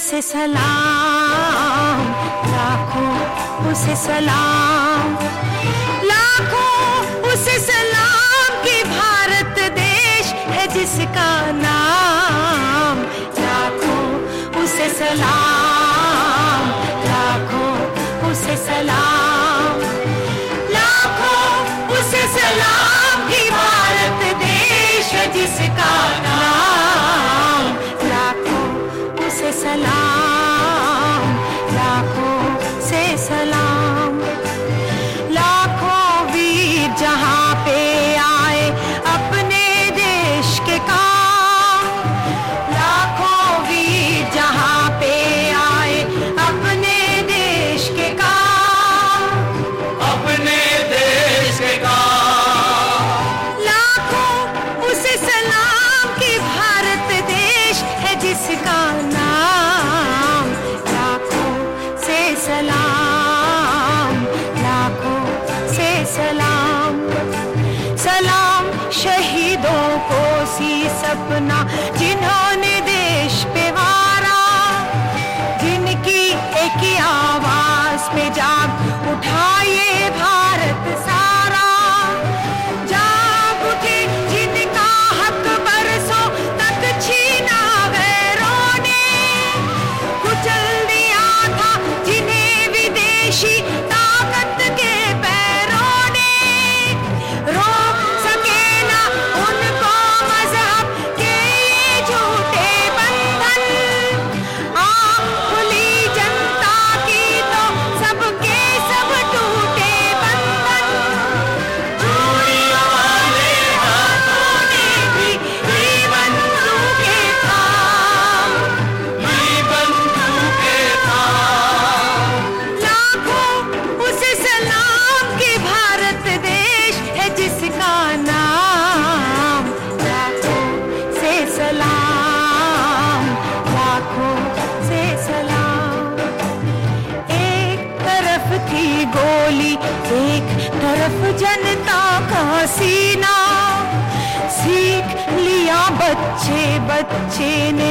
से सलाम उसे सलाम। लाखों उसे सलाम की भारत देश है जिसका नाम। लाखों उसे सलाम। लाखों उसे सलाम। लाखों उसे सलाम की भारत देश है जिसका अपना जिन्हों थी गोली एक तरफ़ जनता का सीना। सीख लिया बच्चे बच्चे ने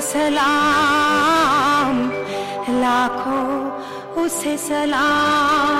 सलाम लाखों उसे सलाम।